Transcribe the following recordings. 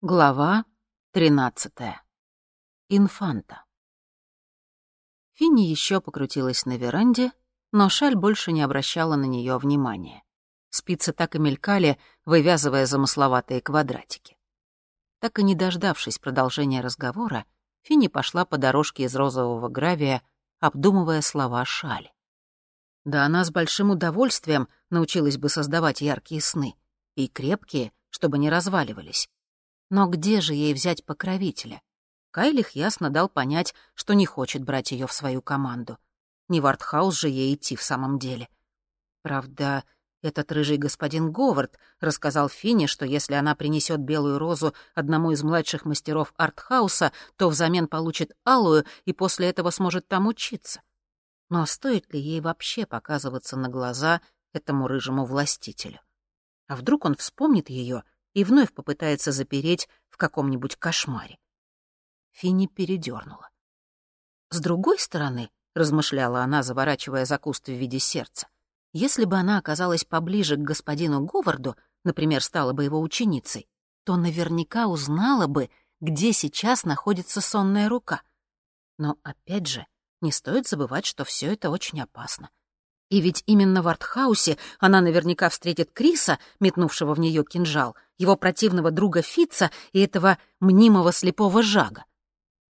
Глава тринадцатая. Инфанта. Финни еще покрутилась на веранде, но шаль больше не обращала на нее внимания. Спицы так и мелькали, вывязывая замысловатые квадратики. Так и не дождавшись продолжения разговора, Финни пошла по дорожке из розового гравия, обдумывая слова шали. Да она с большим удовольствием научилась бы создавать яркие сны, и крепкие, чтобы не разваливались но где же ей взять покровителя? Кайлих ясно дал понять, что не хочет брать ее в свою команду. Не в артхаус же ей идти в самом деле. Правда, этот рыжий господин Говард рассказал Фине, что если она принесет белую розу одному из младших мастеров артхауса, то взамен получит алую и после этого сможет там учиться. Но стоит ли ей вообще показываться на глаза этому рыжему властителю? А вдруг он вспомнит ее и вновь попытается запереть в каком-нибудь кошмаре. Финни передернула. С другой стороны, размышляла она, заворачивая закуст в виде сердца, если бы она оказалась поближе к господину Говарду, например, стала бы его ученицей, то наверняка узнала бы, где сейчас находится сонная рука. Но, опять же, не стоит забывать, что все это очень опасно. И ведь именно в артхаусе она наверняка встретит Криса, метнувшего в нее кинжал, его противного друга Фица и этого мнимого слепого Жага.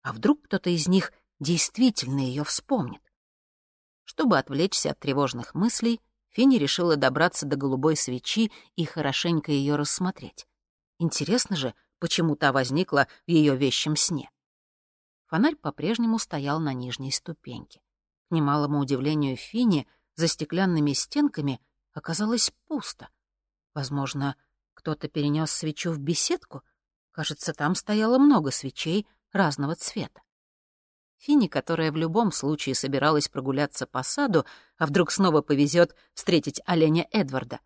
А вдруг кто-то из них действительно ее вспомнит? Чтобы отвлечься от тревожных мыслей, Финни решила добраться до голубой свечи и хорошенько ее рассмотреть. Интересно же, почему та возникла в ее вещем сне. Фонарь по-прежнему стоял на нижней ступеньке. К немалому удивлению Финни — за стеклянными стенками оказалось пусто. Возможно, кто-то перенес свечу в беседку? Кажется, там стояло много свечей разного цвета. Фини, которая в любом случае собиралась прогуляться по саду, а вдруг снова повезет встретить оленя Эдварда,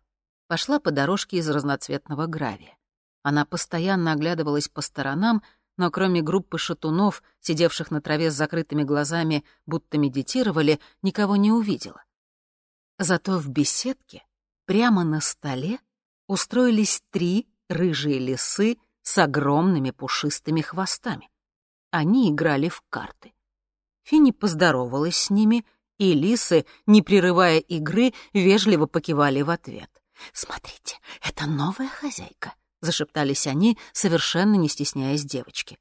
пошла по дорожке из разноцветного гравия. Она постоянно оглядывалась по сторонам, но кроме группы шатунов, сидевших на траве с закрытыми глазами, будто медитировали, никого не увидела. Зато в беседке, прямо на столе, устроились три рыжие лисы с огромными пушистыми хвостами. Они играли в карты. Финни поздоровалась с ними, и лисы, не прерывая игры, вежливо покивали в ответ. «Смотрите, это новая хозяйка», — зашептались они, совершенно не стесняясь девочки.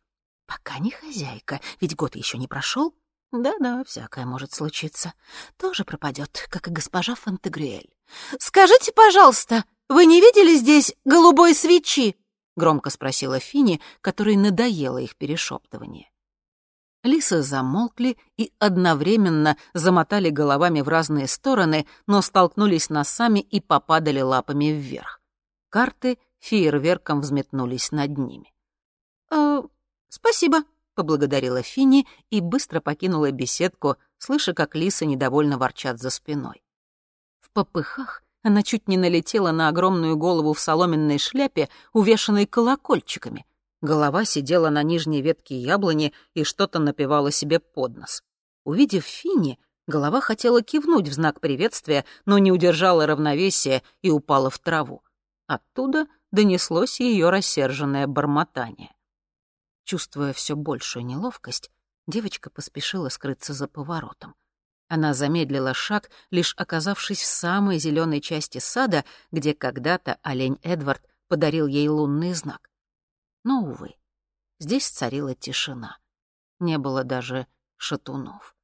«Пока не хозяйка, ведь год еще не прошел, да-да, всякое может случиться. Тоже пропадет, как и госпожа Фонтегрюэль. «Скажите, пожалуйста, вы не видели здесь голубой свечи?» — громко спросила Фини, которой надоело их перешептывание. Лисы замолкли и одновременно замотали головами в разные стороны, но столкнулись носами и попадали лапами вверх. Карты фейерверком взметнулись над ними. «Э, «Спасибо», — поблагодарила Финни и быстро покинула беседку, слыша, как лисы недовольно ворчат за спиной. В попыхах она чуть не налетела на огромную голову в соломенной шляпе, увешанной колокольчиками. Голова сидела на нижней ветке яблони и что-то напевала себе под нос. Увидев Финни, голова хотела кивнуть в знак приветствия, но не удержала равновесия и упала в траву. Оттуда донеслось ее рассерженное бормотание. Чувствуя все большую неловкость, девочка поспешила скрыться за поворотом. Она замедлила шаг, лишь оказавшись в самой зеленой части сада, где когда-то олень Эдвард подарил ей лунный знак. Но, увы, здесь царила тишина. Не было даже шатунов.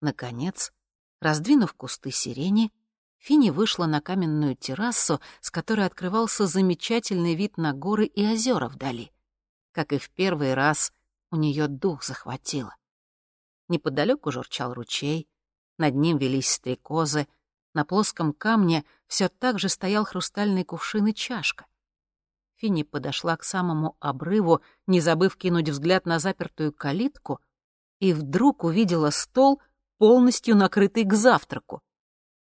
Наконец, раздвинув кусты сирени, Фини вышла на каменную террасу, с которой открывался замечательный вид на горы и озера вдали как и в первый раз, у нее дух захватило. Неподалеку журчал ручей, над ним велись стрекозы, на плоском камне все так же стоял хрустальный кувшин и чашка. Финни подошла к самому обрыву, не забыв кинуть взгляд на запертую калитку, и вдруг увидела стол, полностью накрытый к завтраку.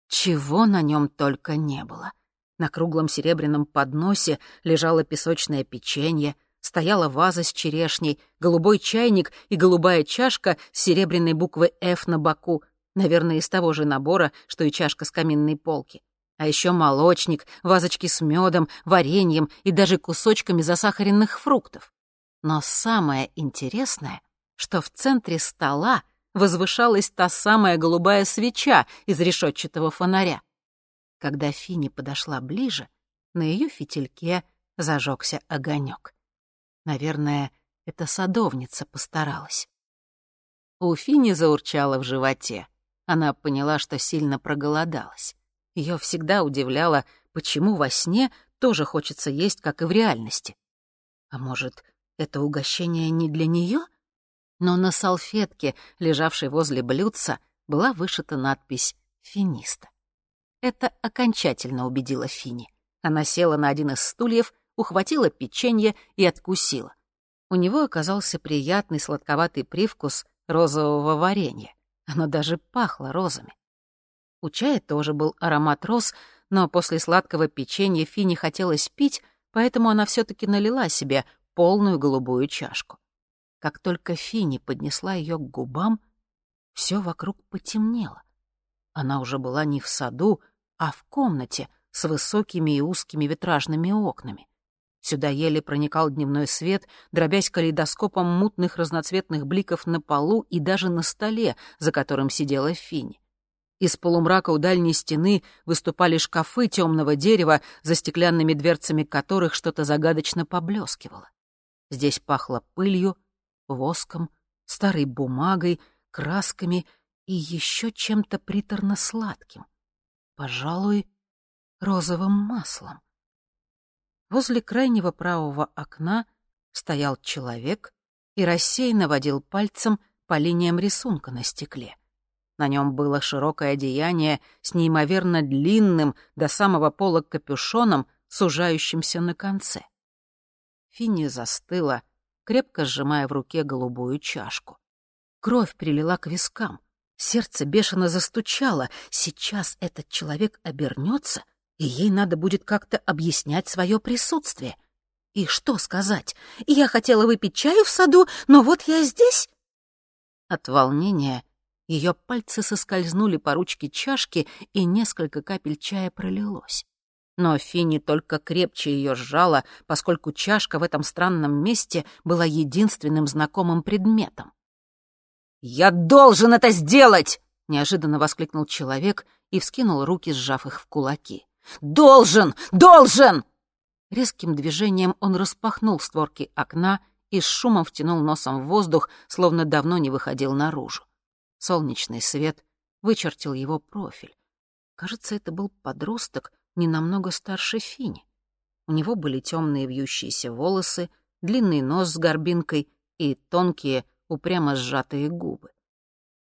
Чего на нем только не было. На круглом серебряном подносе лежало песочное печенье, стояла ваза с черешней, голубой чайник и голубая чашка с серебряной буквой «Ф» на боку, наверное, из того же набора, что и чашка с каминной полки. А еще молочник, вазочки с медом, вареньем и даже кусочками засахаренных фруктов. Но самое интересное, что в центре стола возвышалась та самая голубая свеча из решетчатого фонаря. Когда Фини подошла ближе, на ее фитильке зажегся огонек. Наверное, эта садовница постаралась. У Фини заурчало в животе. Она поняла, что сильно проголодалась. Ее всегда удивляло, почему во сне тоже хочется есть, как и в реальности. А может, это угощение не для нее? Но на салфетке, лежавшей возле блюдца, была вышита надпись «Финиста». Это окончательно убедило Фини. Она села на один из стульев, ухватила печенье и откусила. У него оказался приятный сладковатый привкус розового варенья. Оно даже пахло розами. У чая тоже был аромат роз, но после сладкого печенья Фине хотелось пить, поэтому она все таки налила себе полную голубую чашку. Как только Фини поднесла ее к губам, все вокруг потемнело. Она уже была не в саду, а в комнате с высокими и узкими витражными окнами. Сюда еле проникал дневной свет, дробясь калейдоскопом мутных разноцветных бликов на полу и даже на столе, за которым сидела Финни. Из полумрака у дальней стены выступали шкафы темного дерева, за стеклянными дверцами которых что-то загадочно поблескивало. Здесь пахло пылью, воском, старой бумагой, красками и еще чем-то приторно-сладким. Пожалуй, розовым маслом. Возле крайнего правого окна стоял человек и рассеянно водил пальцем по линиям рисунка на стекле. На нем было широкое одеяние с неимоверно длинным до самого пола капюшоном, сужающимся на конце. Финни застыла, крепко сжимая в руке голубую чашку. Кровь прилила к вискам. Сердце бешено застучало. Сейчас этот человек обернется и ей надо будет как-то объяснять свое присутствие. И что сказать? Я хотела выпить чаю в саду, но вот я здесь. От волнения ее пальцы соскользнули по ручке чашки, и несколько капель чая пролилось. Но Финни только крепче ее сжала, поскольку чашка в этом странном месте была единственным знакомым предметом. «Я должен это сделать!» — неожиданно воскликнул человек и вскинул руки, сжав их в кулаки. «Должен! Должен!» Резким движением он распахнул створки окна и с шумом втянул носом в воздух, словно давно не выходил наружу. Солнечный свет вычертил его профиль. Кажется, это был подросток, не намного старше Фини. У него были темные вьющиеся волосы, длинный нос с горбинкой и тонкие, упрямо сжатые губы.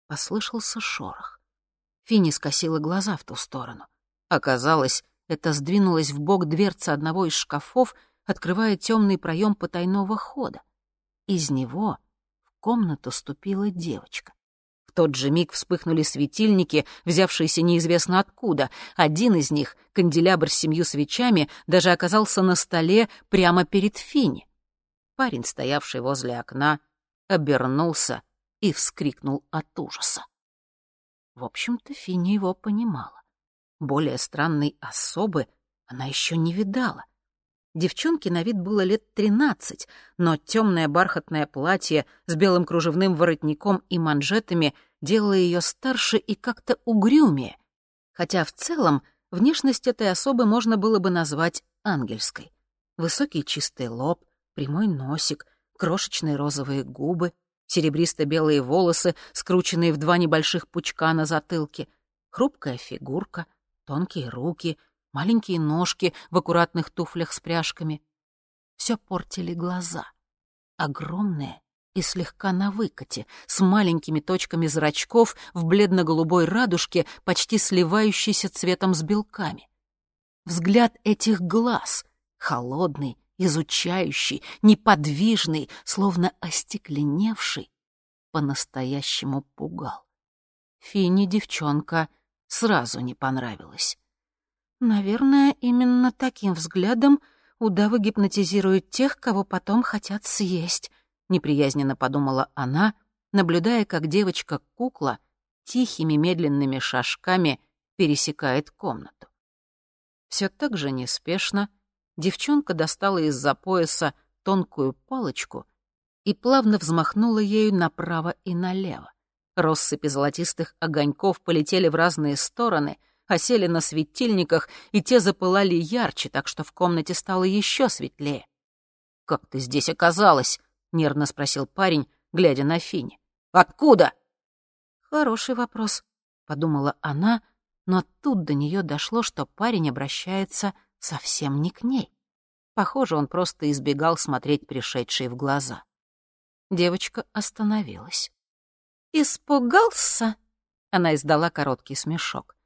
Послышался шорох. Фини скосила глаза в ту сторону. Оказалось, это сдвинулась в бок дверца одного из шкафов, открывая темный проем потайного хода. Из него в комнату ступила девочка. В тот же миг вспыхнули светильники, взявшиеся неизвестно откуда. Один из них, канделябр с семью свечами, даже оказался на столе прямо перед Фини. Парень, стоявший возле окна, обернулся и вскрикнул от ужаса. В общем-то, Фини его понимала. Более странной особы она еще не видала. Девчонке на вид было лет тринадцать, но темное бархатное платье с белым кружевным воротником и манжетами делало ее старше и как-то угрюмее, хотя в целом внешность этой особы можно было бы назвать ангельской. Высокий чистый лоб, прямой носик, крошечные розовые губы, серебристо-белые волосы, скрученные в два небольших пучка на затылке, хрупкая фигурка, Тонкие руки, маленькие ножки в аккуратных туфлях с пряжками. Все портили глаза. Огромные и слегка на выкате, с маленькими точками зрачков в бледно-голубой радужке, почти сливающейся цветом с белками. Взгляд этих глаз, холодный, изучающий, неподвижный, словно остекленевший, по-настоящему пугал. Фини девчонка сразу не понравилось. Наверное, именно таким взглядом удавы гипнотизируют тех, кого потом хотят съесть, неприязненно подумала она, наблюдая, как девочка-кукла тихими медленными шажками пересекает комнату. Все так же неспешно девчонка достала из-за пояса тонкую палочку и плавно взмахнула ею направо и налево. Россыпи золотистых огоньков полетели в разные стороны, осели на светильниках, и те запылали ярче, так что в комнате стало еще светлее. «Как ты здесь оказалась?» — нервно спросил парень, глядя на Фини. «Откуда?» «Хороший вопрос», — подумала она, но тут до нее дошло, что парень обращается совсем не к ней. Похоже, он просто избегал смотреть пришедшие в глаза. Девочка остановилась. «Испугался?» — она издала короткий смешок.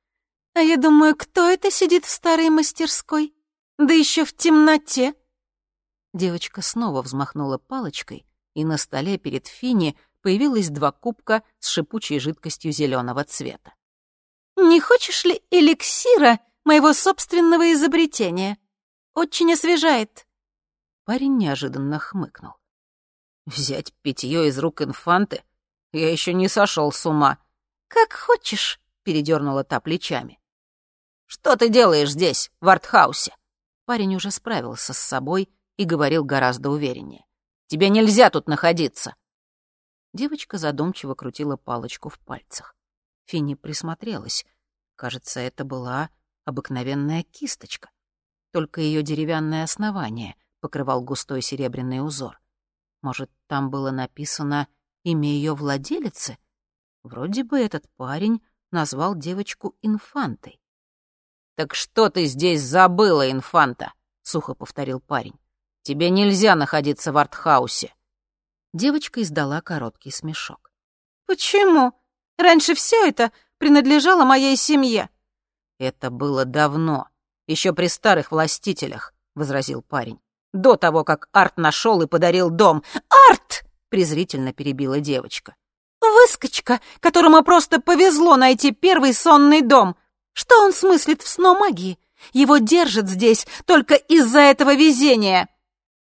«А я думаю, кто это сидит в старой мастерской? Да еще в темноте!» Девочка снова взмахнула палочкой, и на столе перед Фини появилось два кубка с шипучей жидкостью зеленого цвета. «Не хочешь ли эликсира моего собственного изобретения? Очень освежает». Парень неожиданно хмыкнул. «Взять питье из рук инфанты? Я еще не сошел с ума». «Как хочешь», — передернула та плечами. «Что ты делаешь здесь, в артхаусе?» Парень уже справился с собой и говорил гораздо увереннее. «Тебе нельзя тут находиться!» Девочка задумчиво крутила палочку в пальцах. Финни присмотрелась. Кажется, это была обыкновенная кисточка. Только ее деревянное основание покрывал густой серебряный узор. Может, там было написано имя ее владелицы? Вроде бы этот парень назвал девочку инфантой. «Так что ты здесь забыла, инфанта?» — сухо повторил парень. Тебе нельзя находиться в артхаусе». Девочка издала короткий смешок. «Почему? Раньше все это принадлежало моей семье». «Это было давно, еще при старых властителях», — возразил парень. «До того, как Арт нашел и подарил дом». «Арт!» — презрительно перебила девочка. «Выскочка, которому просто повезло найти первый сонный дом. Что он смыслит в сно магии? Его держат здесь только из-за этого везения».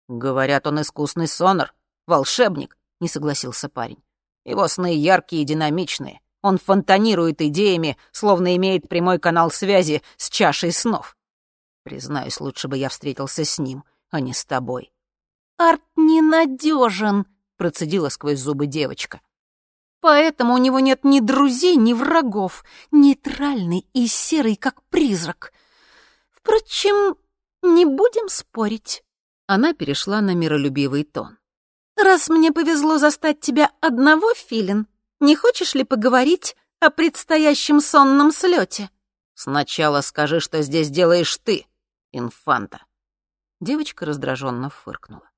«Говорят, он искусный сонор, волшебник», — не согласился парень. «Его сны яркие и динамичные. Он фонтанирует идеями, словно имеет прямой канал связи с чашей снов. Признаюсь, лучше бы я встретился с ним, а не с тобой». «Арт ненадежен», — процедила сквозь зубы девочка. «Поэтому у него нет ни друзей, ни врагов, нейтральный и серый, как призрак. Впрочем, не будем спорить». Она перешла на миролюбивый тон. «Раз мне повезло застать тебя одного, Филин, не хочешь ли поговорить о предстоящем сонном слете? «Сначала скажи, что здесь делаешь ты, инфанта». Девочка раздраженно фыркнула.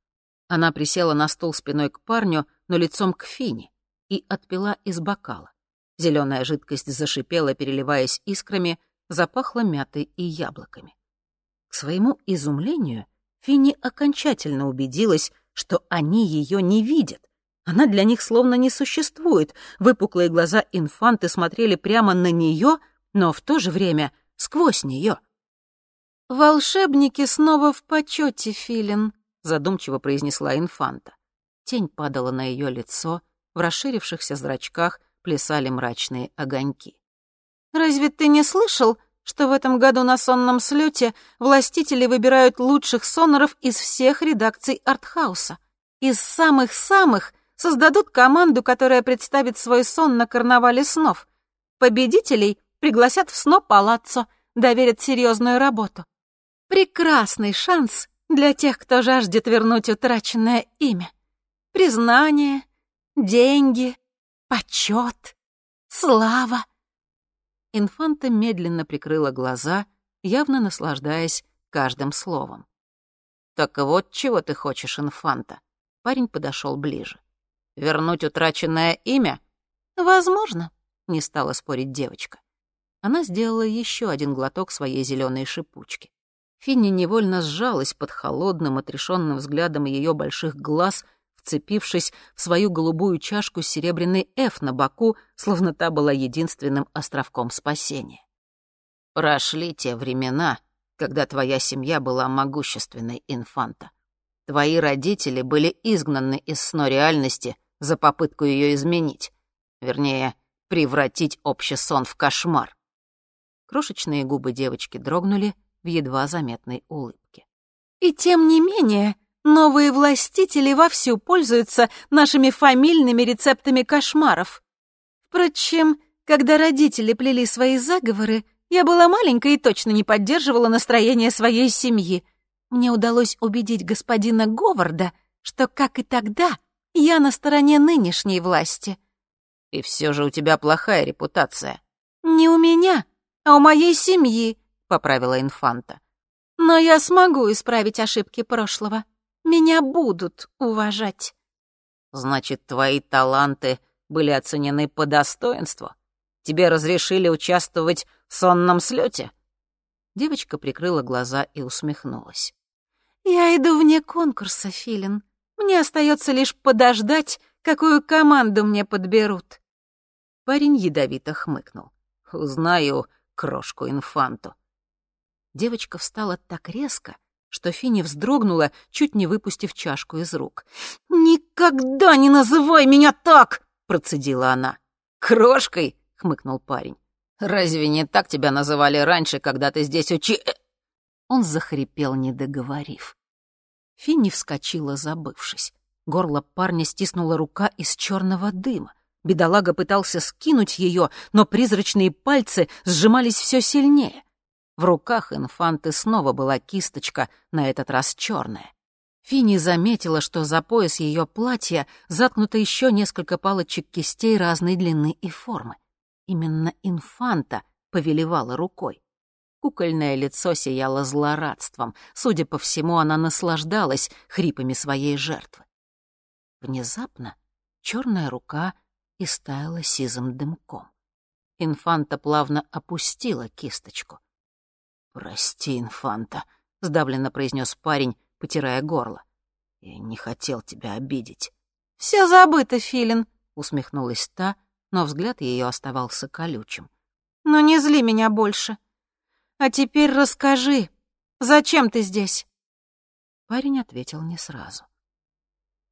Она присела на стул спиной к парню, но лицом к Фине, и отпила из бокала. Зеленая жидкость зашипела, переливаясь искрами, запахла мятой и яблоками. К своему изумлению — Финни окончательно убедилась, что они ее не видят. Она для них словно не существует. Выпуклые глаза инфанты смотрели прямо на нее, но в то же время сквозь нее. «Волшебники снова в почете, Филин», — задумчиво произнесла инфанта. Тень падала на ее лицо, в расширившихся зрачках плясали мрачные огоньки. «Разве ты не слышал, что в этом году на сонном слете властители выбирают лучших соноров из всех редакций артхауса. Из самых-самых создадут команду, которая представит свой сон на карнавале снов. Победителей пригласят в сно-палаццо, доверят серьезную работу. Прекрасный шанс для тех, кто жаждет вернуть утраченное имя. Признание, деньги, почет, слава — Инфанта медленно прикрыла глаза, явно наслаждаясь каждым словом. «Так вот чего ты хочешь, Инфанта?» Парень подошел ближе. «Вернуть утраченное имя?» «Возможно», — не стала спорить девочка. Она сделала еще один глоток своей зеленой шипучки. Финни невольно сжалась под холодным, отрешенным взглядом ее больших глаз — вцепившись в свою голубую чашку с серебряной «Ф» на боку, словно та была единственным островком спасения. «Прошли те времена, когда твоя семья была могущественной, инфанта. Твои родители были изгнаны из сно реальности за попытку ее изменить. Вернее, превратить общий сон в кошмар». Крошечные губы девочки дрогнули, в едва заметной улыбке. «И тем не менее, новые властители вовсю пользуются нашими фамильными рецептами кошмаров. Впрочем, когда родители плели свои заговоры, я была маленькой и точно не поддерживала настроение своей семьи. Мне удалось убедить господина Говарда, что, как и тогда, я на стороне нынешней власти. И все же у тебя плохая репутация. Не у меня, а у моей семьи, поправила инфанта. Но я смогу исправить ошибки прошлого. Меня будут уважать. Значит, твои таланты были оценены по достоинству? Тебе разрешили участвовать в сонном слете? Девочка прикрыла глаза и усмехнулась. «Я иду вне конкурса, Филин. Мне остается лишь подождать, какую команду мне подберут». Парень ядовито хмыкнул. «Узнаю крошку-инфанту». Девочка встала так резко, что Финни вздрогнула, чуть не выпустив чашку из рук. «Никогда не называй меня так!» — процедила она. «Крошкой?» — хмыкнул парень. «Разве не так тебя называли раньше, когда ты здесь учи...» Он захрипел, не договорив. Финни вскочила, забывшись. Горло парня стиснула рука из черного дыма. Бедолага пытался скинуть ее, но призрачные пальцы сжимались все сильнее. В руках инфанты снова была кисточка, на этот раз черная. Финни заметила, что за пояс ее платья заткнуто еще несколько палочек кистей разной длины и формы. Именно инфанта повелевала рукой. Кукольное лицо сияло злорадством. Судя по всему, она наслаждалась хрипами своей жертвы. Внезапно черная рука истаяла сизым дымком. Инфанта плавно опустила кисточку. «Прости, инфанта», — сдавленно произнес парень, потирая горло. «Я не хотел тебя обидеть». «Все забыто, Филин», — усмехнулась та, но взгляд ее оставался колючим. «Но не зли меня больше. А теперь расскажи, зачем ты здесь?» Парень ответил не сразу.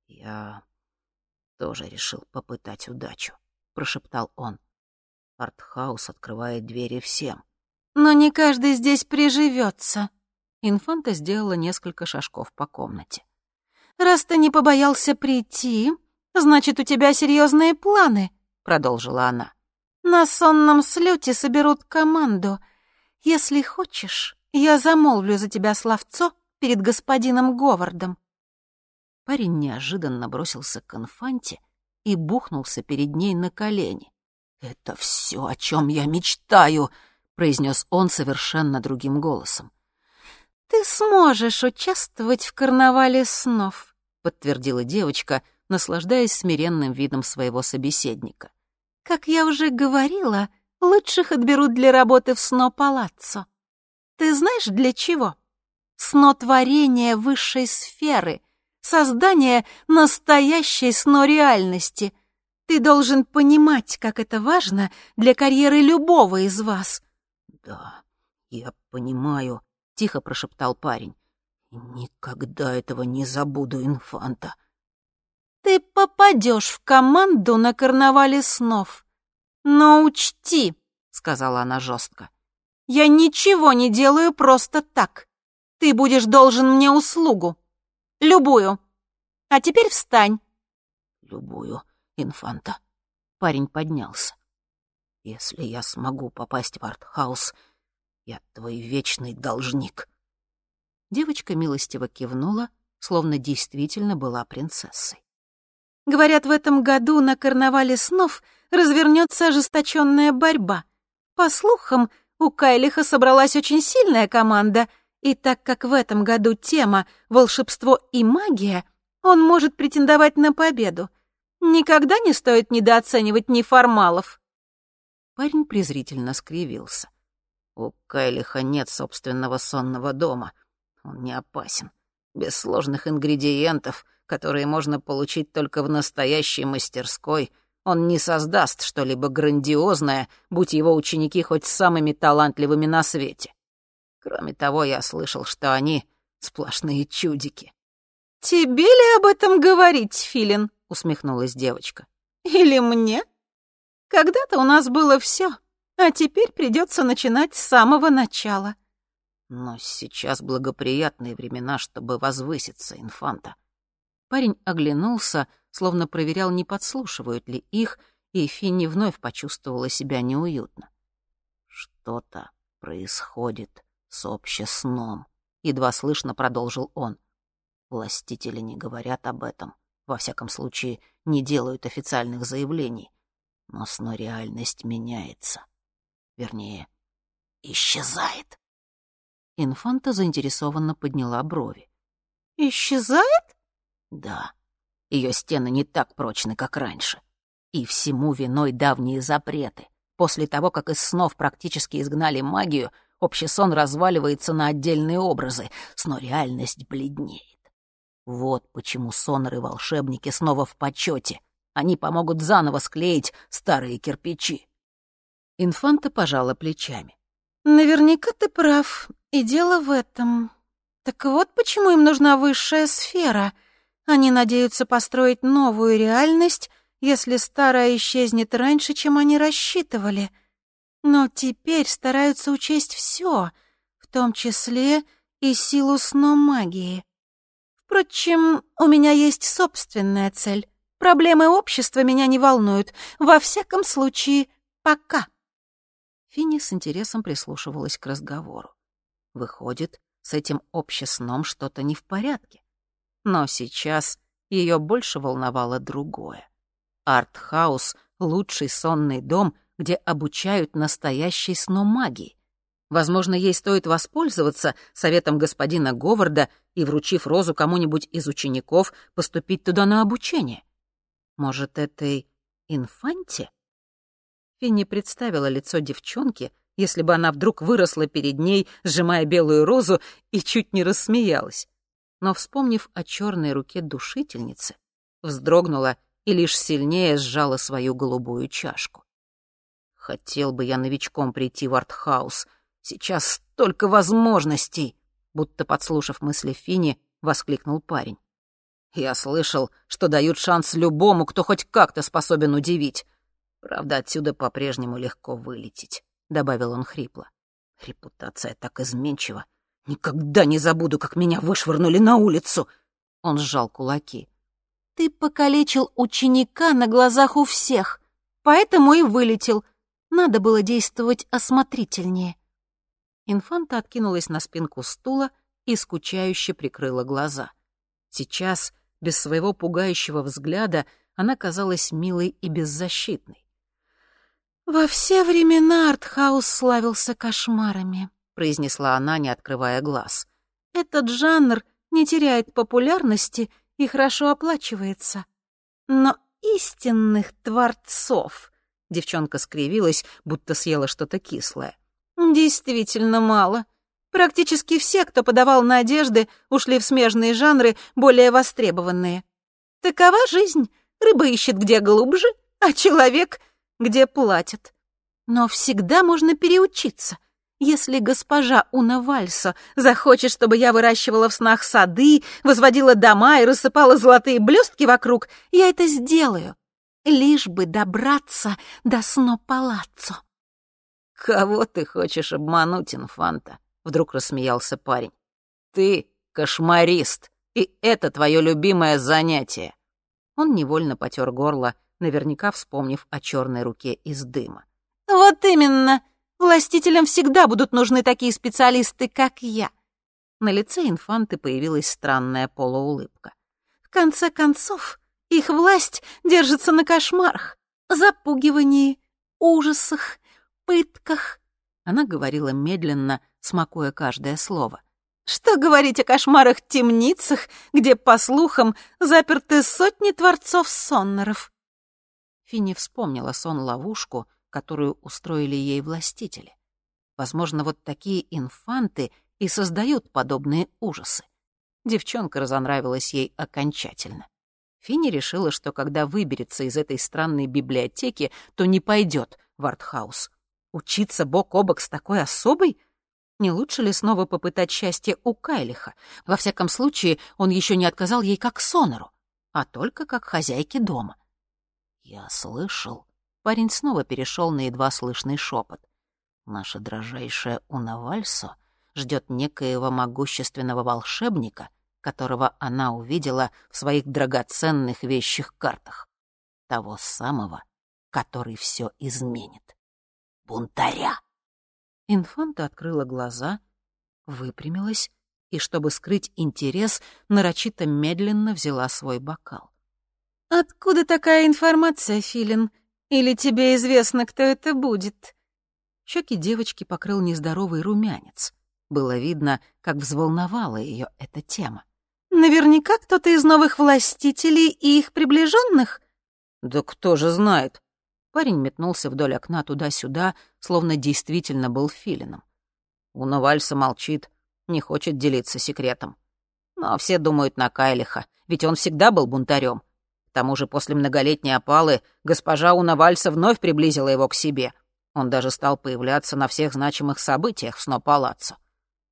«Я тоже решил попытать удачу», — прошептал он. «Артхаус открывает двери всем». «Но не каждый здесь приживется. Инфанта сделала несколько шажков по комнате. «Раз ты не побоялся прийти, значит, у тебя серьезные планы», — продолжила она. «На сонном слете соберут команду — если хочешь, я замолвлю за тебя словцо перед господином Говардом». Парень неожиданно бросился к инфанте и бухнулся перед ней на колени. «Это все, о чем я мечтаю», — произнес он совершенно другим голосом. «Ты сможешь участвовать в карнавале снов», — подтвердила девочка, наслаждаясь смиренным видом своего собеседника. «Как я уже говорила, Лучших отберут для работы в сно-палаццо. Ты знаешь, для чего? Снотворение высшей сферы, создание настоящей сно-реальности. Ты должен понимать, как это важно для карьеры любого из вас. «Да, я понимаю», — тихо прошептал парень. «Никогда этого не забуду, инфанта». «Ты попадешь в команду на карнавале снов», «Но учти», — сказала она жестко, — «я ничего не делаю просто так. Ты будешь должен мне услугу. Любую. А теперь встань». «Любую, инфанта». Парень поднялся. «Если я смогу попасть в артхаус, я твой вечный должник». Девочка милостиво кивнула, словно действительно была принцессой. «Говорят, в этом году на карнавале снов — развернется ожесточенная борьба. По слухам, у Кайлиха собралась очень сильная команда, и так как в этом году тема «волшебство и магия», он может претендовать на победу. Никогда не стоит недооценивать неформалов. Парень презрительно скривился. У Кайлиха нет собственного сонного дома. Он не опасен. Без сложных ингредиентов, которые можно получить только в настоящей мастерской — он не создаст что-либо грандиозное, будь его ученики хоть самыми талантливыми на свете. Кроме того, я слышал, что они сплошные чудики. «Тебе ли об этом говорить, Филин?» — усмехнулась девочка. «Или мне? Когда-то у нас было все, а теперь придется начинать с самого начала». Но сейчас благоприятные времена, чтобы возвыситься, инфанта. Парень оглянулся, словно проверял, не подслушивают ли их, и Финни вновь почувствовала себя неуютно. «Что-то происходит с общесном», — едва слышно продолжил он. «Властители не говорят об этом, во всяком случае, не делают официальных заявлений. Но сно реальность меняется. Вернее, исчезает». Инфанта заинтересованно подняла брови. «Исчезает?» «Да. Ее стены не так прочны, как раньше. И всему виной давние запреты. После того, как из снов практически изгнали магию, общий сон разваливается на отдельные образы, но реальность бледнеет. Вот почему соноры-волшебники снова в почете. Они помогут заново склеить старые кирпичи. Инфанта пожала плечами. «Наверняка ты прав, и дело в этом. Так вот почему им нужна высшая сфера. Они надеются построить новую реальность, если старая исчезнет раньше, чем они рассчитывали. Но теперь стараются учесть все, в том числе и силу сном магии. Впрочем, у меня есть собственная цель. Проблемы общества меня не волнуют, во всяком случае, пока. Финни с интересом прислушивалась к разговору. Выходит, с этим общесном что-то не в порядке. Но сейчас ее больше волновало другое. Артхаус — лучший сонный дом, где обучают настоящей сномагии. Возможно, ей стоит воспользоваться советом господина Говарда и, вручив розу кому-нибудь из учеников, поступить туда на обучение. Может, этой инфанте? Финни представила лицо девчонки, если бы она вдруг выросла перед ней, сжимая белую розу, и чуть не рассмеялась. Но, вспомнив о черной руке душительницы, вздрогнула и лишь сильнее сжала свою голубую чашку. Хотел бы я новичком прийти в артхаус. Сейчас столько возможностей! Будто подслушав мысли Фини, воскликнул парень. Я слышал, что дают шанс любому, кто хоть как-то способен удивить. Правда, отсюда по-прежнему легко вылететь, — добавил он хрипло. Репутация так изменчива. Никогда не забуду, как меня вышвырнули на улицу. Он сжал кулаки. Ты покалечил ученика на глазах у всех, поэтому и вылетел. Надо было действовать осмотрительнее. Инфанта откинулась на спинку стула и скучающе прикрыла глаза. Сейчас, без своего пугающего взгляда, она казалась милой и беззащитной. «Во все времена артхаус славился кошмарами», — произнесла она, не открывая глаз. «Этот жанр не теряет популярности и хорошо оплачивается. Но истинных творцов, девчонка скривилась, будто съела что-то кислое. Действительно мало. Практически все, кто подавал надежды, ушли в смежные жанры, более востребованные. Такова жизнь. Рыба ищет где глубже, а человек где платят. Но всегда можно переучиться. Если госпожа Уна Вальсо захочет, чтобы я выращивала в снах сады, возводила дома и рассыпала золотые блестки вокруг, я это сделаю, лишь бы добраться до сно-палаццо. «Кого ты хочешь обмануть, инфанта?» — вдруг рассмеялся парень. «Ты кошмарист, и это твое любимое занятие». Он невольно потер горло, наверняка вспомнив о черной руке из дыма. «Вот именно!» Властителям всегда будут нужны такие специалисты, как я». На лице инфанты появилась странная полуулыбка. «В конце концов, их власть держится на кошмарах, запугивании, ужасах, пытках». Она говорила медленно, смакуя каждое слово. «Что говорить о кошмарах-темницах, где, по слухам, заперты сотни творцов-соннеров?» Финни вспомнила сон-ловушку, которую устроили ей властители. Возможно, вот такие инфанты и создают подобные ужасы. Девчонка разонравилась ей окончательно. Финни решила, что когда выберется из этой странной библиотеки, то не пойдет в артхаус. Учиться бок о бок с такой особой? Не лучше ли снова попытать счастье у Кайлиха? Во всяком случае, он еще не отказал ей как сонору, а только как хозяйке дома. «Я слышал», Парень снова перешел на едва слышный шепот. Наша дрожайшая Унавальсо ждет некоего могущественного волшебника, которого она увидела в своих драгоценных вещих картах. Того самого, который все изменит. Бунтаря. Инфанта открыла глаза, выпрямилась и, чтобы скрыть интерес, нарочито медленно взяла свой бокал. «Откуда такая информация, Филин? Или тебе известно, кто это будет?» Щеки девочки покрыл нездоровый румянец. Было видно, как взволновала ее эта тема. «Наверняка кто-то из новых властителей и их приближенных?» «Да кто же знает?» Парень метнулся вдоль окна туда-сюда, словно действительно был филином. Уна Вальса молчит, не хочет делиться секретом. Но все думают на Кайлиха, ведь он всегда был бунтарем. К тому же после многолетней опалы госпожа Уна Вальса вновь приблизила его к себе. Он даже стал появляться на всех значимых событиях в Сно-Палаццо.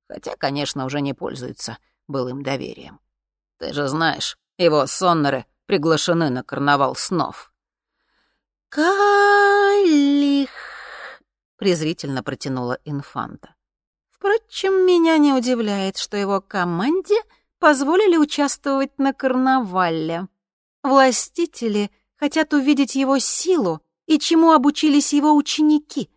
Хотя, конечно, уже не пользуется былым доверием. Ты же знаешь, его соннеры приглашены на карнавал снов. «Кайлих!» — презрительно протянула инфанта. Впрочем, меня не удивляет, что его команде позволили участвовать на карнавале. Властители хотят увидеть его силу и чему обучились его ученики.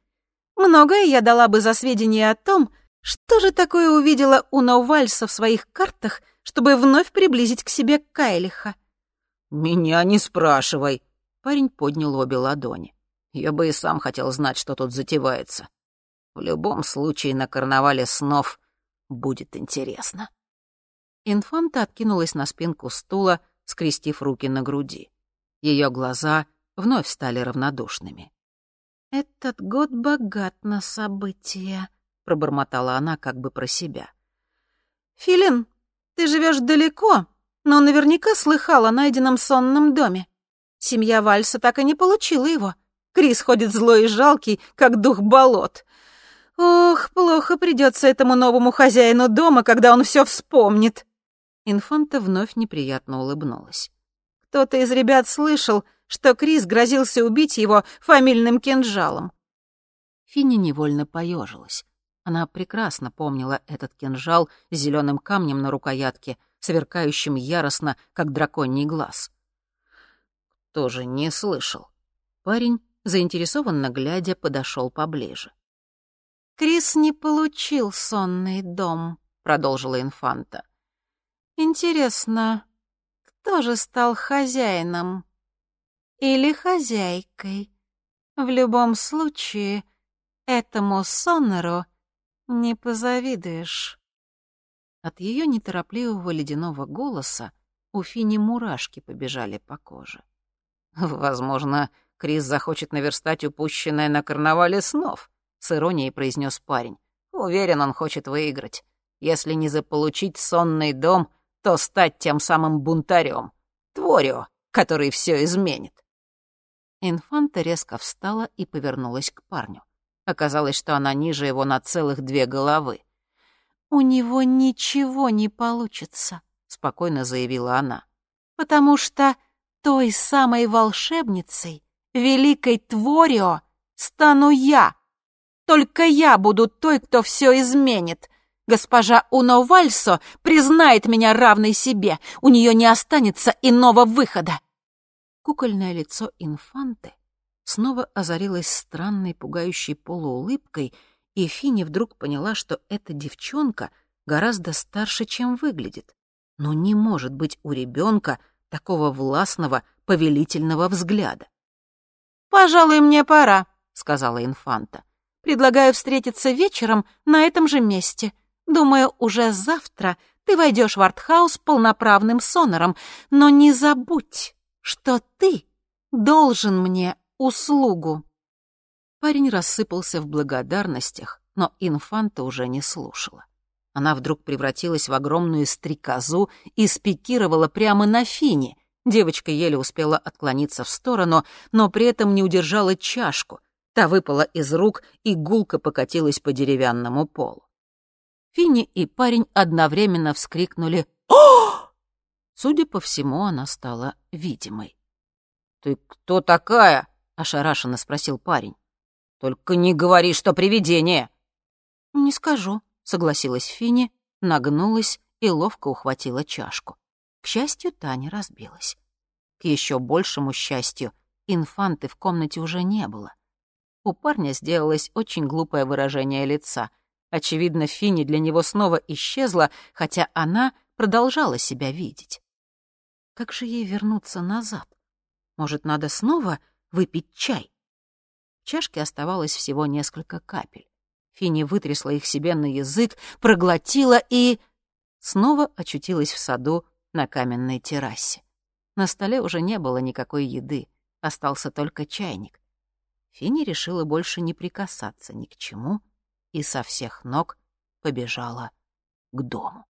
Многое я дала бы за сведения о том, что же такое увидела Уна Вальса в своих картах, чтобы вновь приблизить к себе Кайлиха. «Меня не спрашивай», — парень поднял обе ладони. «Я бы и сам хотел знать, что тут затевается. В любом случае на карнавале снов будет интересно». Инфанта откинулась на спинку стула, скрестив руки на груди. Ее глаза вновь стали равнодушными. «Этот год богат на события», — пробормотала она как бы про себя. «Филин, ты живешь далеко, но наверняка слыхал о найденном сонном доме. Семья Вальса так и не получила его. Крис ходит злой и жалкий, как дух болот. Ох, плохо придется этому новому хозяину дома, когда он все вспомнит». Инфанта вновь неприятно улыбнулась. «Кто-то из ребят слышал, что Крис грозился убить его фамильным кинжалом». Финни невольно поежилась. Она прекрасно помнила этот кинжал с зеленым камнем на рукоятке, сверкающим яростно, как драконий глаз. Тоже не слышал. Парень, заинтересованно глядя, подошел поближе. «Крис не получил сонный дом», — продолжила инфанта. «Интересно, кто же стал хозяином? Или хозяйкой? В любом случае, этому сонору не позавидуешь». От ее неторопливого ледяного голоса у Фини мурашки побежали по коже. «Возможно, Крис захочет наверстать упущенное на карнавале снов», — с иронией произнес парень. «Уверен, он хочет выиграть. Если не заполучить сонный дом, то стать тем самым бунтарем, Творио, который все изменит». Инфанта резко встала и повернулась к парню. Оказалось, что она ниже его на целых две головы. «У него ничего не получится», — спокойно заявила она. «Потому что той самой волшебницей, великой Творио, стану я. Только я буду той, кто все изменит. Госпожа Уно Вальсо признает меня равной себе. У нее не останется иного выхода. Кукольное лицо инфанты снова озарилось странной, пугающей полуулыбкой, и Фини вдруг поняла, что эта девчонка гораздо старше, чем выглядит. Но не может быть у ребенка такого властного, повелительного взгляда. «Пожалуй, мне пора», — сказала инфанта. «Предлагаю встретиться вечером на этом же месте. Думаю, уже завтра ты войдешь в артхаус полноправным сонором, но не забудь, что ты должен мне услугу». Парень рассыпался в благодарностях, но инфанта уже не слушала. Она вдруг превратилась в огромную стрекозу и спикировала прямо на Фине. Девочка еле успела отклониться в сторону, но при этом не удержала чашку. Та выпала из рук и гулко покатилась по деревянному полу. Финни и парень одновременно вскрикнули «О!». Судя по всему, она стала видимой. «Ты кто такая?» — ошарашенно спросил парень. «Только не говори, что привидение!» «Не скажу», согласилась Фини, нагнулась и ловко ухватила чашку. К счастью, Таня разбилась. К еще большему счастью, инфанты в комнате уже не было. У парня сделалось очень глупое выражение лица. Очевидно, Фини для него снова исчезла, хотя она продолжала себя видеть. Как же ей вернуться назад? Может, надо снова выпить чай? В чашке оставалось всего несколько капель. Фини вытрясла их себе на язык, проглотила и... Снова очутилась в саду на каменной террасе. На столе уже не было никакой еды, остался только чайник. Фини решила больше не прикасаться ни к чему и со всех ног побежала к дому.